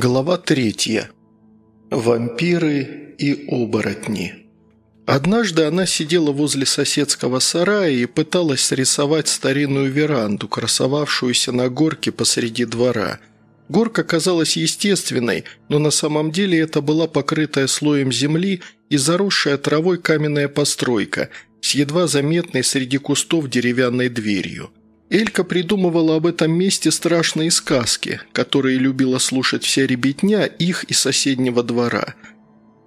Глава третья. Вампиры и оборотни. Однажды она сидела возле соседского сарая и пыталась срисовать старинную веранду, красовавшуюся на горке посреди двора. Горка казалась естественной, но на самом деле это была покрытая слоем земли и заросшая травой каменная постройка с едва заметной среди кустов деревянной дверью – Элька придумывала об этом месте страшные сказки, которые любила слушать вся ребятня их и соседнего двора.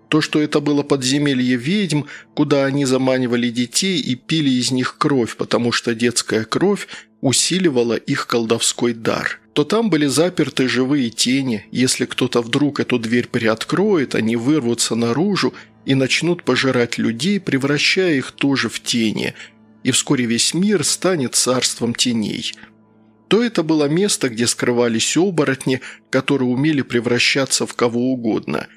То, что это было подземелье ведьм, куда они заманивали детей и пили из них кровь, потому что детская кровь усиливала их колдовской дар. То там были заперты живые тени, если кто-то вдруг эту дверь приоткроет, они вырвутся наружу и начнут пожирать людей, превращая их тоже в тени – и вскоре весь мир станет царством теней. То это было место, где скрывались оборотни, которые умели превращаться в кого угодно.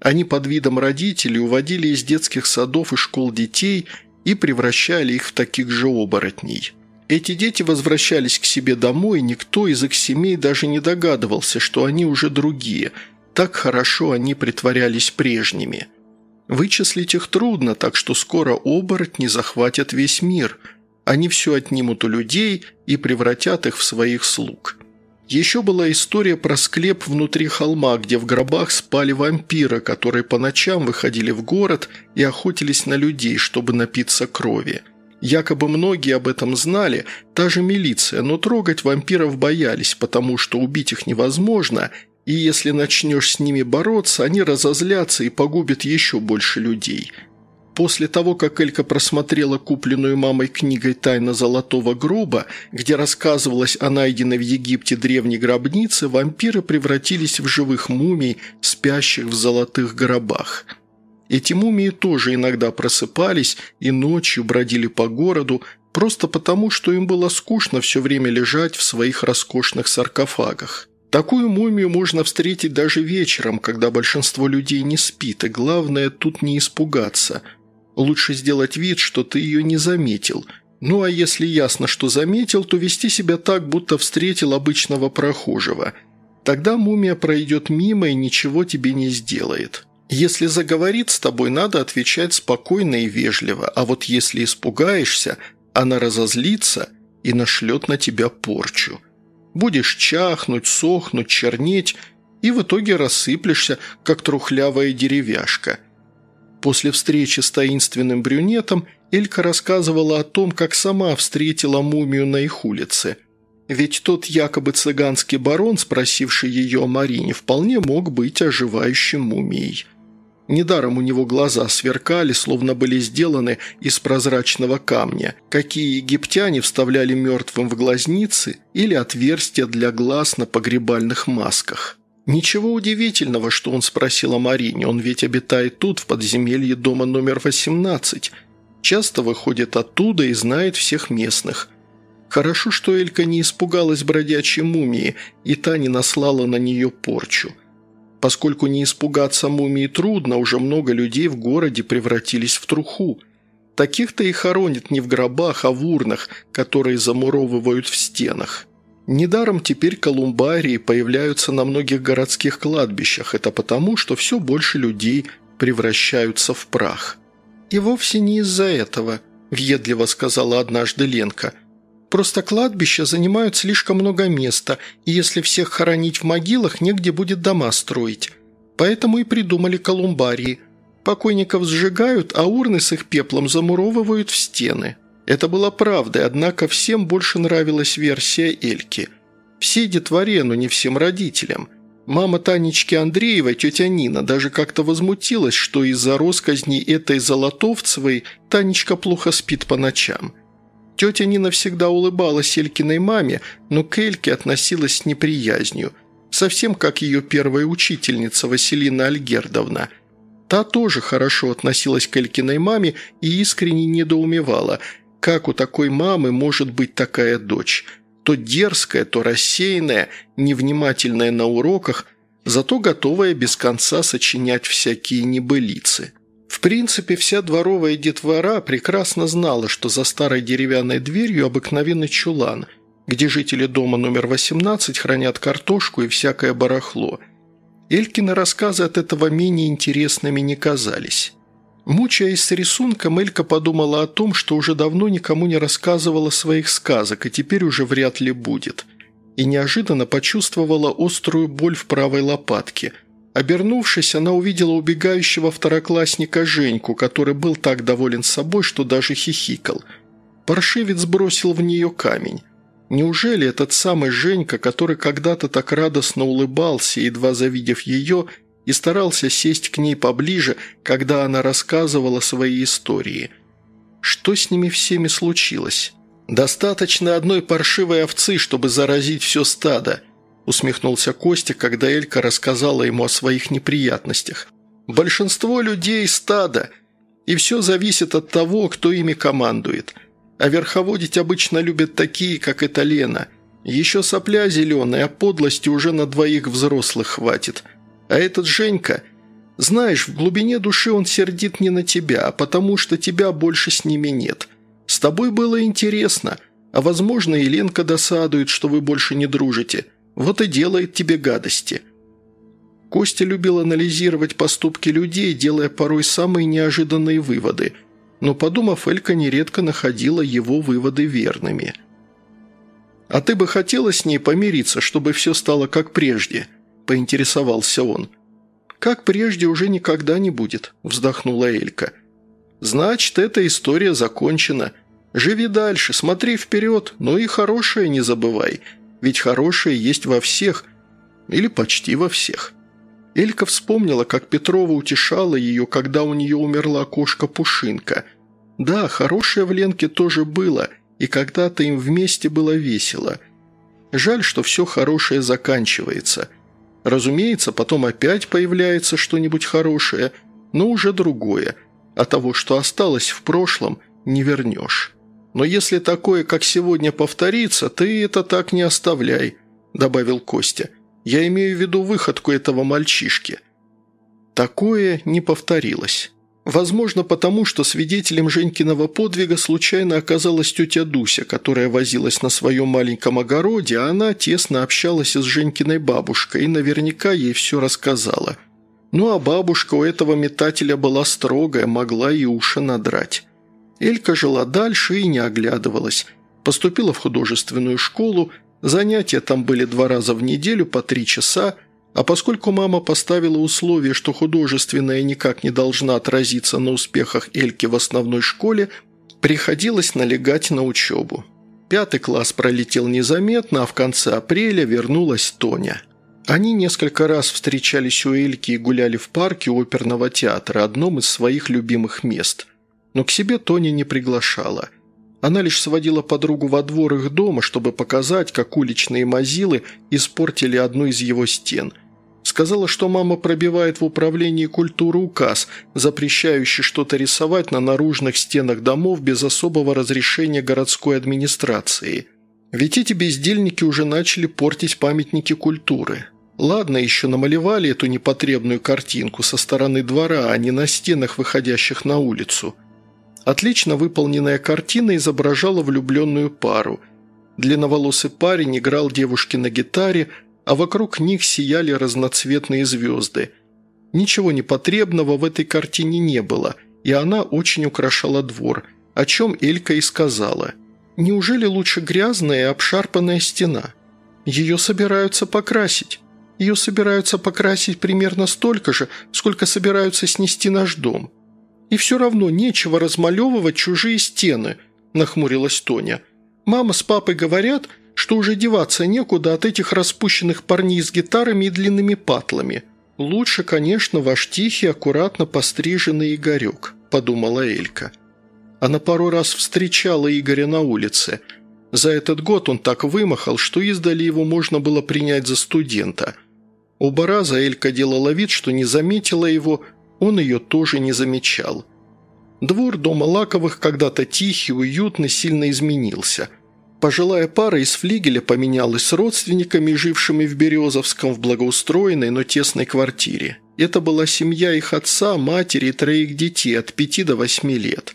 Они под видом родителей уводили из детских садов и школ детей и превращали их в таких же оборотней. Эти дети возвращались к себе домой, никто из их семей даже не догадывался, что они уже другие. Так хорошо они притворялись прежними – Вычислить их трудно, так что скоро оборотни захватят весь мир. Они все отнимут у людей и превратят их в своих слуг. Еще была история про склеп внутри холма, где в гробах спали вампиры, которые по ночам выходили в город и охотились на людей, чтобы напиться крови. Якобы многие об этом знали, та же милиция, но трогать вампиров боялись, потому что убить их невозможно, и если начнешь с ними бороться, они разозлятся и погубят еще больше людей. После того, как Элька просмотрела купленную мамой книгой «Тайна золотого гроба», где рассказывалось о найденной в Египте древней гробнице, вампиры превратились в живых мумий, спящих в золотых гробах. Эти мумии тоже иногда просыпались и ночью бродили по городу, просто потому, что им было скучно все время лежать в своих роскошных саркофагах. Такую мумию можно встретить даже вечером, когда большинство людей не спит, и главное тут не испугаться. Лучше сделать вид, что ты ее не заметил. Ну а если ясно, что заметил, то вести себя так, будто встретил обычного прохожего. Тогда мумия пройдет мимо и ничего тебе не сделает. Если заговорит с тобой, надо отвечать спокойно и вежливо, а вот если испугаешься, она разозлится и нашлет на тебя порчу. Будешь чахнуть, сохнуть, чернеть и в итоге рассыплешься, как трухлявая деревяшка. После встречи с таинственным брюнетом Элька рассказывала о том, как сама встретила мумию на их улице. Ведь тот якобы цыганский барон, спросивший ее о Марине, вполне мог быть оживающей мумией. Недаром у него глаза сверкали, словно были сделаны из прозрачного камня, какие египтяне вставляли мертвым в глазницы или отверстия для глаз на погребальных масках. Ничего удивительного, что он спросил о Марине, он ведь обитает тут, в подземелье дома номер 18. Часто выходит оттуда и знает всех местных. Хорошо, что Элька не испугалась бродячей мумии, и та не наслала на нее порчу – Поскольку не испугаться мумии трудно, уже много людей в городе превратились в труху. Таких-то и хоронят не в гробах, а в урнах, которые замуровывают в стенах. Недаром теперь колумбарии появляются на многих городских кладбищах. Это потому, что все больше людей превращаются в прах. «И вовсе не из-за этого», – въедливо сказала однажды Ленка. Просто кладбища занимают слишком много места, и если всех хоронить в могилах, негде будет дома строить. Поэтому и придумали колумбарии. Покойников сжигают, а урны с их пеплом замуровывают в стены. Это было правдой, однако всем больше нравилась версия Эльки. Все детворе, но не всем родителям. Мама Танечки Андреевой, тетя Нина, даже как-то возмутилась, что из-за росказней этой Золотовцевой Танечка плохо спит по ночам – Тетя Нина всегда улыбалась Элькиной маме, но к Эльке относилась с неприязнью, совсем как ее первая учительница Василина Альгердовна. Та тоже хорошо относилась к Элькиной маме и искренне недоумевала, как у такой мамы может быть такая дочь. То дерзкая, то рассеянная, невнимательная на уроках, зато готовая без конца сочинять всякие небылицы. В принципе, вся дворовая детвора прекрасно знала, что за старой деревянной дверью обыкновенный чулан, где жители дома номер 18 хранят картошку и всякое барахло. Элькины рассказы от этого менее интересными не казались. Мучаясь с рисунком, Элька подумала о том, что уже давно никому не рассказывала своих сказок и теперь уже вряд ли будет. И неожиданно почувствовала острую боль в правой лопатке. Обернувшись, она увидела убегающего второклассника Женьку, который был так доволен собой, что даже хихикал. Паршивец бросил в нее камень. Неужели этот самый Женька, который когда-то так радостно улыбался, едва завидев ее, и старался сесть к ней поближе, когда она рассказывала свои истории. Что с ними всеми случилось? «Достаточно одной паршивой овцы, чтобы заразить все стадо», усмехнулся Костя, когда Элька рассказала ему о своих неприятностях. «Большинство людей – стадо, и все зависит от того, кто ими командует. А верховодить обычно любят такие, как эта Лена. Еще сопля зеленая, а подлости уже на двоих взрослых хватит. А этот Женька, знаешь, в глубине души он сердит не на тебя, а потому что тебя больше с ними нет. С тобой было интересно, а возможно, и Ленка досадует, что вы больше не дружите. Вот и делает тебе гадости». Костя любил анализировать поступки людей, делая порой самые неожиданные выводы, но, подумав, Элька нередко находила его выводы верными. «А ты бы хотела с ней помириться, чтобы все стало как прежде?» – поинтересовался он. «Как прежде уже никогда не будет», – вздохнула Элька. «Значит, эта история закончена. Живи дальше, смотри вперед, но и хорошее не забывай, ведь хорошее есть во всех, или почти во всех». Элька вспомнила, как Петрова утешала ее, когда у нее умерла кошка Пушинка. Да, хорошее в Ленке тоже было, и когда-то им вместе было весело. Жаль, что все хорошее заканчивается – Разумеется, потом опять появляется что-нибудь хорошее, но уже другое, а того, что осталось в прошлом, не вернешь. Но если такое, как сегодня, повторится, ты это так не оставляй», – добавил Костя. «Я имею в виду выходку этого мальчишки». Такое не повторилось. Возможно, потому что свидетелем Женькиного подвига случайно оказалась тетя Дуся, которая возилась на своем маленьком огороде, а она тесно общалась с Женькиной бабушкой и наверняка ей все рассказала. Ну а бабушка у этого метателя была строгая, могла и уши надрать. Элька жила дальше и не оглядывалась. Поступила в художественную школу, занятия там были два раза в неделю по три часа – а поскольку мама поставила условие, что художественная никак не должна отразиться на успехах Эльки в основной школе, приходилось налегать на учебу. Пятый класс пролетел незаметно, а в конце апреля вернулась Тоня. Они несколько раз встречались у Эльки и гуляли в парке оперного театра, одном из своих любимых мест. Но к себе Тоня не приглашала. Она лишь сводила подругу во двор их дома, чтобы показать, как уличные мазилы испортили одну из его стен – Сказала, что мама пробивает в управлении культуры указ, запрещающий что-то рисовать на наружных стенах домов без особого разрешения городской администрации. Ведь эти бездельники уже начали портить памятники культуры. Ладно, еще намалевали эту непотребную картинку со стороны двора, а не на стенах, выходящих на улицу. Отлично выполненная картина изображала влюбленную пару. Длинноволосый парень играл девушке на гитаре, а вокруг них сияли разноцветные звезды. Ничего непотребного в этой картине не было, и она очень украшала двор, о чем Элька и сказала. «Неужели лучше грязная и обшарпанная стена? Ее собираются покрасить. Ее собираются покрасить примерно столько же, сколько собираются снести наш дом. И все равно нечего размалевывать чужие стены», – нахмурилась Тоня. «Мама с папой говорят – что уже деваться некуда от этих распущенных парней с гитарами и длинными патлами. Лучше, конечно, ваш тихий, аккуратно постриженный Игорек», – подумала Элька. Она пару раз встречала Игоря на улице. За этот год он так вымахал, что издали его можно было принять за студента. Оба раза Элька делала вид, что не заметила его, он ее тоже не замечал. Двор дома Лаковых когда-то тихий, уютный, сильно изменился – Пожилая пара из флигеля поменялась с родственниками, жившими в Березовском в благоустроенной, но тесной квартире. Это была семья их отца, матери и троих детей от пяти до восьми лет.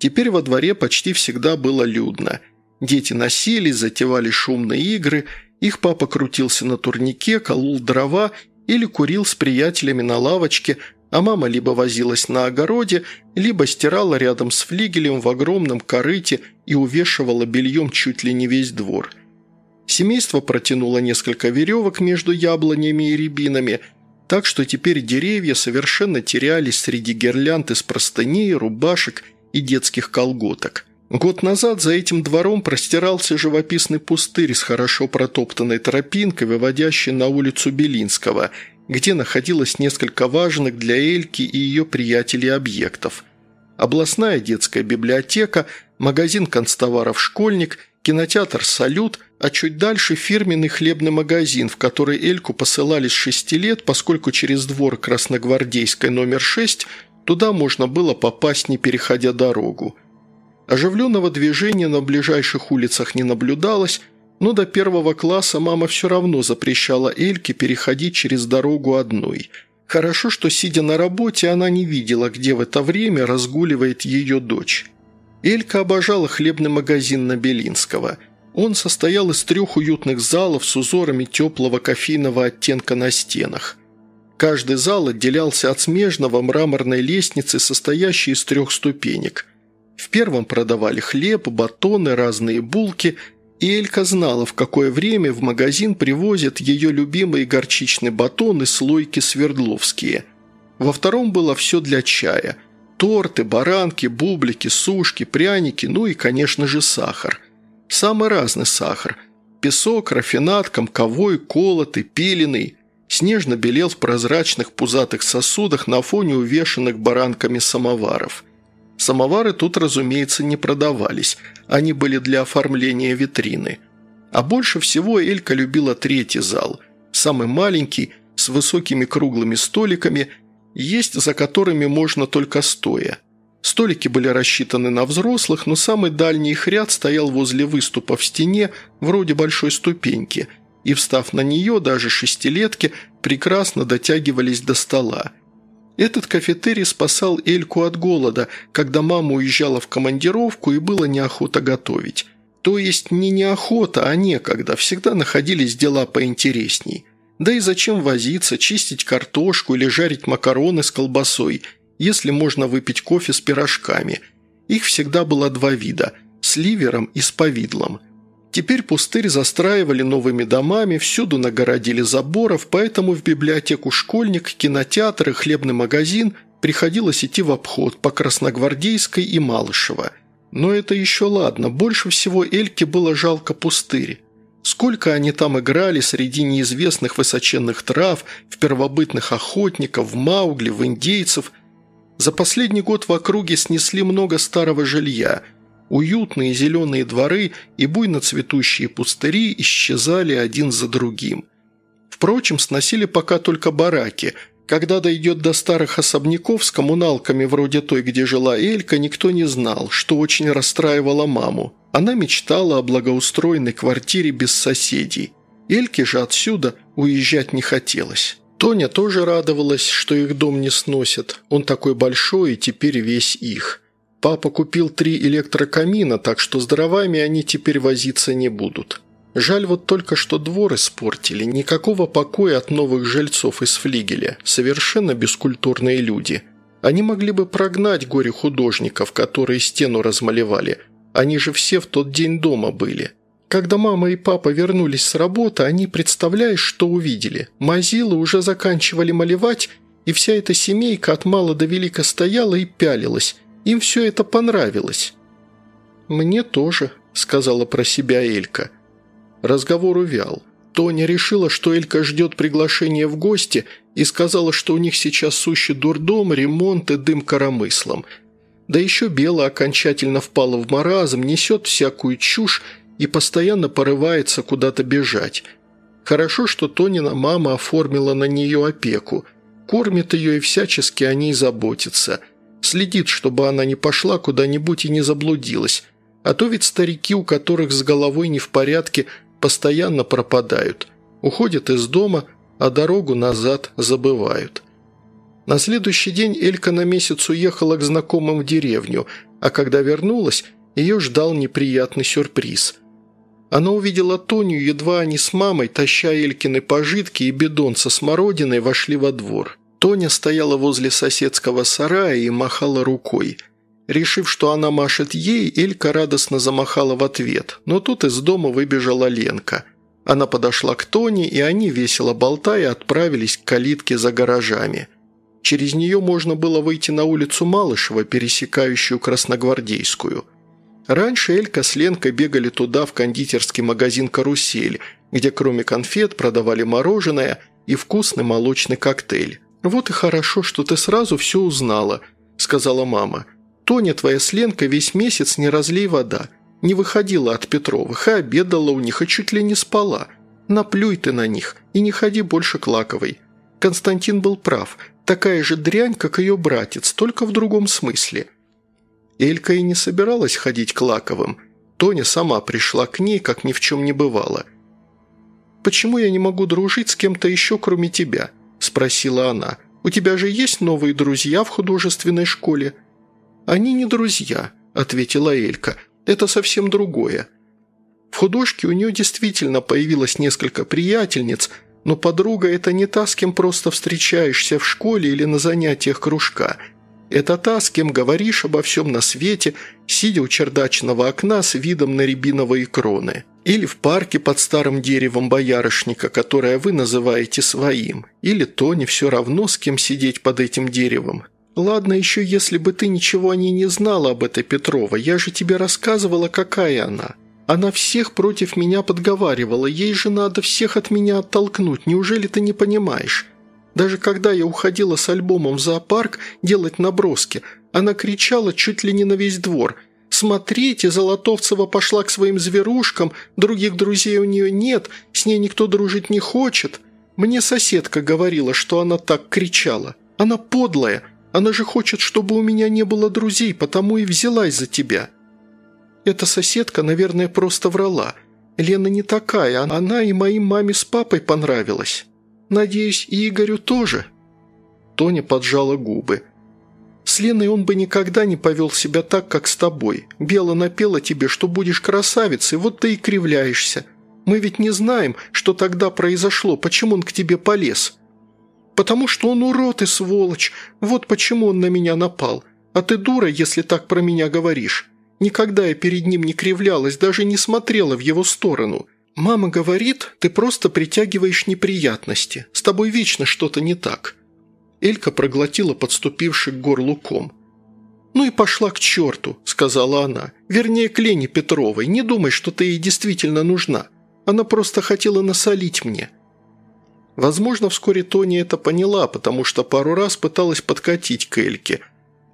Теперь во дворе почти всегда было людно. Дети носились, затевали шумные игры, их папа крутился на турнике, колол дрова или курил с приятелями на лавочке, а мама либо возилась на огороде, либо стирала рядом с флигелем в огромном корыте и увешивала бельем чуть ли не весь двор. Семейство протянуло несколько веревок между яблонями и рябинами, так что теперь деревья совершенно терялись среди гирлянд из простыней, рубашек и детских колготок. Год назад за этим двором простирался живописный пустырь с хорошо протоптанной тропинкой, выводящей на улицу Белинского, где находилось несколько важных для Эльки и ее приятелей объектов. Областная детская библиотека, магазин констоваров «Школьник», кинотеатр «Салют», а чуть дальше фирменный хлебный магазин, в который Эльку посылали с шести лет, поскольку через двор Красногвардейской номер 6 туда можно было попасть, не переходя дорогу. Оживленного движения на ближайших улицах не наблюдалось, но до первого класса мама все равно запрещала Эльке переходить через дорогу одной. Хорошо, что, сидя на работе, она не видела, где в это время разгуливает ее дочь. Элька обожала хлебный магазин на Белинского. Он состоял из трех уютных залов с узорами теплого кофейного оттенка на стенах. Каждый зал отделялся от смежного мраморной лестницы, состоящей из трех ступенек – в первом продавали хлеб, батоны, разные булки, и Элька знала, в какое время в магазин привозят ее любимые горчичные батоны, слойки свердловские. Во втором было все для чая. Торты, баранки, бублики, сушки, пряники, ну и, конечно же, сахар. Самый разный сахар. Песок, рафинат, комковой, колотый, пиленый. Снежно белел в прозрачных пузатых сосудах на фоне увешанных баранками самоваров – Самовары тут, разумеется, не продавались, они были для оформления витрины. А больше всего Элька любила третий зал, самый маленький, с высокими круглыми столиками, есть за которыми можно только стоя. Столики были рассчитаны на взрослых, но самый дальний их ряд стоял возле выступа в стене, вроде большой ступеньки, и, встав на нее, даже шестилетки прекрасно дотягивались до стола – этот кафетерий спасал Эльку от голода, когда мама уезжала в командировку и было неохота готовить. То есть не неохота, а некогда, всегда находились дела поинтересней. Да и зачем возиться, чистить картошку или жарить макароны с колбасой, если можно выпить кофе с пирожками. Их всегда было два вида – с ливером и с повидлом – Теперь пустырь застраивали новыми домами, всюду нагородили заборов, поэтому в библиотеку «Школьник», кинотеатр и хлебный магазин приходилось идти в обход по Красногвардейской и Малышево. Но это еще ладно, больше всего Эльке было жалко пустырь. Сколько они там играли среди неизвестных высоченных трав, в первобытных охотников, в маугли, в индейцев. За последний год в округе снесли много старого жилья – Уютные зеленые дворы и буйно цветущие пустыри исчезали один за другим. Впрочем, сносили пока только бараки. Когда дойдет до старых особняков с коммуналками вроде той, где жила Элька, никто не знал, что очень расстраивало маму. Она мечтала о благоустроенной квартире без соседей. Эльке же отсюда уезжать не хотелось. Тоня тоже радовалась, что их дом не сносят. Он такой большой и теперь весь их. Папа купил три электрокамина, так что с дровами они теперь возиться не будут. Жаль вот только, что двор испортили. Никакого покоя от новых жильцов из флигеля. Совершенно бескультурные люди. Они могли бы прогнать горе художников, которые стену размалевали. Они же все в тот день дома были. Когда мама и папа вернулись с работы, они, представляешь, что увидели? Мазилы уже заканчивали малевать, и вся эта семейка от мала до велика стояла и пялилась, им все это понравилось». «Мне тоже», – сказала про себя Элька. Разговор увял. Тоня решила, что Элька ждет приглашения в гости и сказала, что у них сейчас сущий дурдом, ремонт и дым коромыслом. Да еще Бела окончательно впала в маразм, несет всякую чушь и постоянно порывается куда-то бежать. Хорошо, что Тонина мама оформила на нее опеку. Кормит ее и всячески о ней заботится – Следит, чтобы она не пошла куда-нибудь и не заблудилась. А то ведь старики, у которых с головой не в порядке, постоянно пропадают. Уходят из дома, а дорогу назад забывают. На следующий день Элька на месяц уехала к знакомым в деревню, а когда вернулась, ее ждал неприятный сюрприз. Она увидела Тоню, едва они с мамой, таща Элькины пожитки и бидон со смородиной, вошли во двор. Тоня стояла возле соседского сарая и махала рукой. Решив, что она машет ей, Элька радостно замахала в ответ, но тут из дома выбежала Ленка. Она подошла к Тоне, и они, весело болтая, отправились к калитке за гаражами. Через нее можно было выйти на улицу Малышева, пересекающую Красногвардейскую – Раньше Элька с Ленкой бегали туда, в кондитерский магазин «Карусель», где кроме конфет продавали мороженое и вкусный молочный коктейль. «Вот и хорошо, что ты сразу все узнала», – сказала мама. «Тоня твоя с Ленкой весь месяц не разлей вода. Не выходила от Петровых, и обедала у них, и чуть ли не спала. Наплюй ты на них и не ходи больше к Лаковой. Константин был прав. Такая же дрянь, как ее братец, только в другом смысле. Элька и не собиралась ходить к Лаковым. Тоня сама пришла к ней, как ни в чем не бывало. «Почему я не могу дружить с кем-то еще, кроме тебя?» – спросила она. «У тебя же есть новые друзья в художественной школе?» «Они не друзья», – ответила Элька. «Это совсем другое. В художке у нее действительно появилось несколько приятельниц, но подруга – это не та, с кем просто встречаешься в школе или на занятиях кружка – это та, с кем говоришь обо всем на свете, сидя у чердачного окна с видом на рябиновые кроны. Или в парке под старым деревом боярышника, которое вы называете своим. Или то не все равно, с кем сидеть под этим деревом. Ладно, еще если бы ты ничего о ней не знала об этой Петрова, я же тебе рассказывала, какая она. Она всех против меня подговаривала, ей же надо всех от меня оттолкнуть, неужели ты не понимаешь? Даже когда я уходила с альбомом в зоопарк делать наброски, она кричала чуть ли не на весь двор. «Смотрите, Золотовцева пошла к своим зверушкам, других друзей у нее нет, с ней никто дружить не хочет». Мне соседка говорила, что она так кричала. Она подлая, она же хочет, чтобы у меня не было друзей, потому и взялась за тебя». Эта соседка, наверное, просто врала. Лена не такая, она и моим маме с папой понравилась. Надеюсь, и Игорю тоже?» Тоня поджала губы. «С Леной он бы никогда не повел себя так, как с тобой. Бела напела тебе, что будешь красавицей, вот ты и кривляешься. Мы ведь не знаем, что тогда произошло, почему он к тебе полез. Потому что он урод и сволочь, вот почему он на меня напал. А ты дура, если так про меня говоришь. Никогда я перед ним не кривлялась, даже не смотрела в его сторону. «Мама говорит, ты просто притягиваешь неприятности. С тобой вечно что-то не так». Элька проглотила подступивший к горлу ком. «Ну и пошла к черту», – сказала она. «Вернее, к Лене Петровой. Не думай, что ты ей действительно нужна. Она просто хотела насолить мне». Возможно, вскоре Тоня это поняла, потому что пару раз пыталась подкатить к Эльке.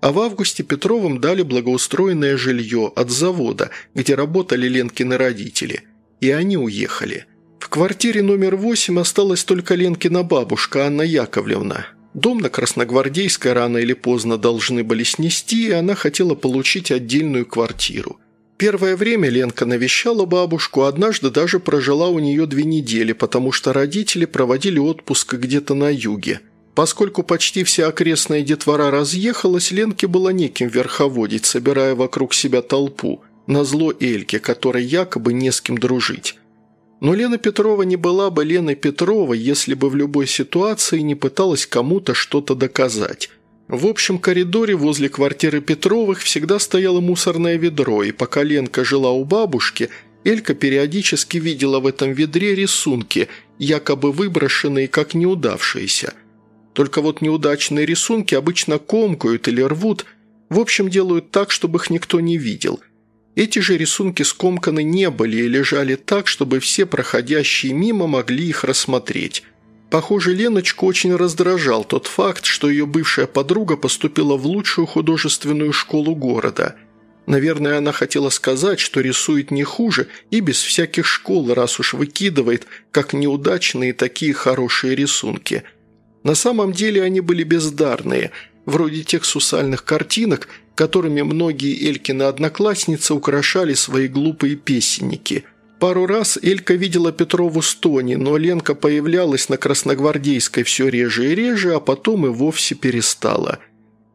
А в августе Петровым дали благоустроенное жилье от завода, где работали Ленкины родители – и они уехали. В квартире номер восемь осталась только Ленкина бабушка Анна Яковлевна. Дом на Красногвардейской рано или поздно должны были снести, и она хотела получить отдельную квартиру. Первое время Ленка навещала бабушку, однажды даже прожила у нее две недели, потому что родители проводили отпуск где-то на юге. Поскольку почти вся окрестная детвора разъехалась, Ленке было неким верховодить, собирая вокруг себя толпу – на зло Эльке, которой якобы не с кем дружить. Но Лена Петрова не была бы Леной Петровой, если бы в любой ситуации не пыталась кому-то что-то доказать. В общем коридоре возле квартиры Петровых всегда стояло мусорное ведро, и пока Ленка жила у бабушки, Элька периодически видела в этом ведре рисунки, якобы выброшенные как неудавшиеся. Только вот неудачные рисунки обычно комкают или рвут, в общем делают так, чтобы их никто не видел – эти же рисунки скомканы не были и лежали так, чтобы все проходящие мимо могли их рассмотреть. Похоже, Леночку очень раздражал тот факт, что ее бывшая подруга поступила в лучшую художественную школу города. Наверное, она хотела сказать, что рисует не хуже и без всяких школ, раз уж выкидывает, как неудачные такие хорошие рисунки. На самом деле они были бездарные, вроде тех сусальных картинок, которыми многие Элькины одноклассницы украшали свои глупые песенники. Пару раз Элька видела Петрову с Тони, но Ленка появлялась на Красногвардейской все реже и реже, а потом и вовсе перестала.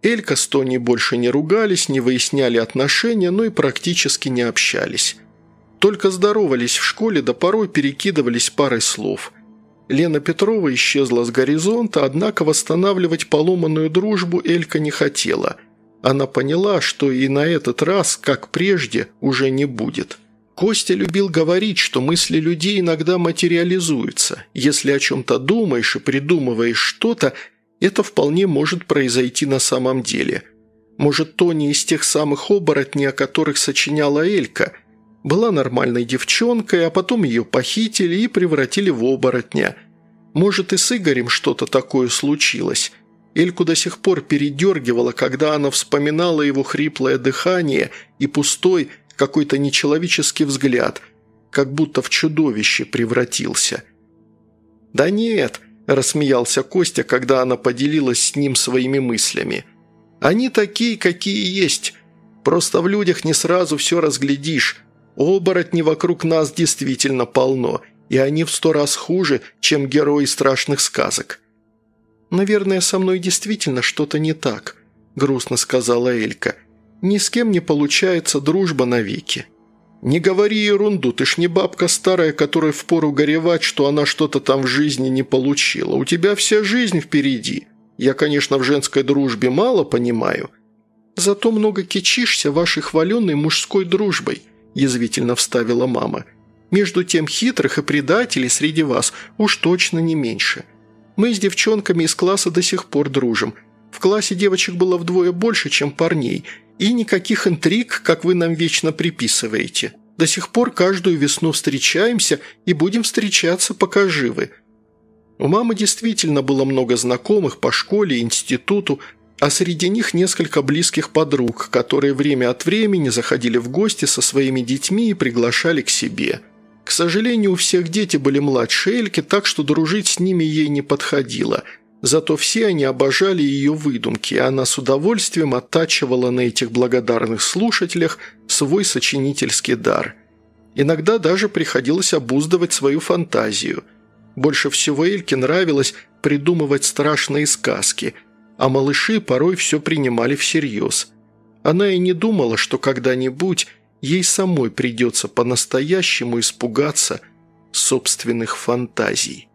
Элька с Тони больше не ругались, не выясняли отношения, но и практически не общались. Только здоровались в школе, да порой перекидывались парой слов. Лена Петрова исчезла с горизонта, однако восстанавливать поломанную дружбу Элька не хотела. Она поняла, что и на этот раз, как прежде, уже не будет. Костя любил говорить, что мысли людей иногда материализуются. Если о чем-то думаешь и придумываешь что-то, это вполне может произойти на самом деле. Может, Тони из тех самых оборотней, о которых сочиняла Элька – была нормальной девчонкой, а потом ее похитили и превратили в оборотня. Может, и с Игорем что-то такое случилось. Эльку до сих пор передергивала, когда она вспоминала его хриплое дыхание и пустой, какой-то нечеловеческий взгляд, как будто в чудовище превратился. «Да нет», – рассмеялся Костя, когда она поделилась с ним своими мыслями. «Они такие, какие есть. Просто в людях не сразу все разглядишь. Оборотней вокруг нас действительно полно, и они в сто раз хуже, чем герои страшных сказок». «Наверное, со мной действительно что-то не так», – грустно сказала Элька. «Ни с кем не получается дружба навеки». «Не говори ерунду, ты ж не бабка старая, которая впору горевать, что она что-то там в жизни не получила. У тебя вся жизнь впереди. Я, конечно, в женской дружбе мало понимаю. Зато много кичишься вашей хваленной мужской дружбой», язвительно вставила мама. «Между тем хитрых и предателей среди вас уж точно не меньше. Мы с девчонками из класса до сих пор дружим. В классе девочек было вдвое больше, чем парней, и никаких интриг, как вы нам вечно приписываете. До сих пор каждую весну встречаемся и будем встречаться, пока живы». У мамы действительно было много знакомых по школе институту, а среди них несколько близких подруг, которые время от времени заходили в гости со своими детьми и приглашали к себе. К сожалению, у всех дети были младше Эльки, так что дружить с ними ей не подходило. Зато все они обожали ее выдумки, и она с удовольствием оттачивала на этих благодарных слушателях свой сочинительский дар. Иногда даже приходилось обуздывать свою фантазию. Больше всего Эльке нравилось придумывать страшные сказки – а малыши порой все принимали всерьез. Она и не думала, что когда-нибудь ей самой придется по-настоящему испугаться собственных фантазий.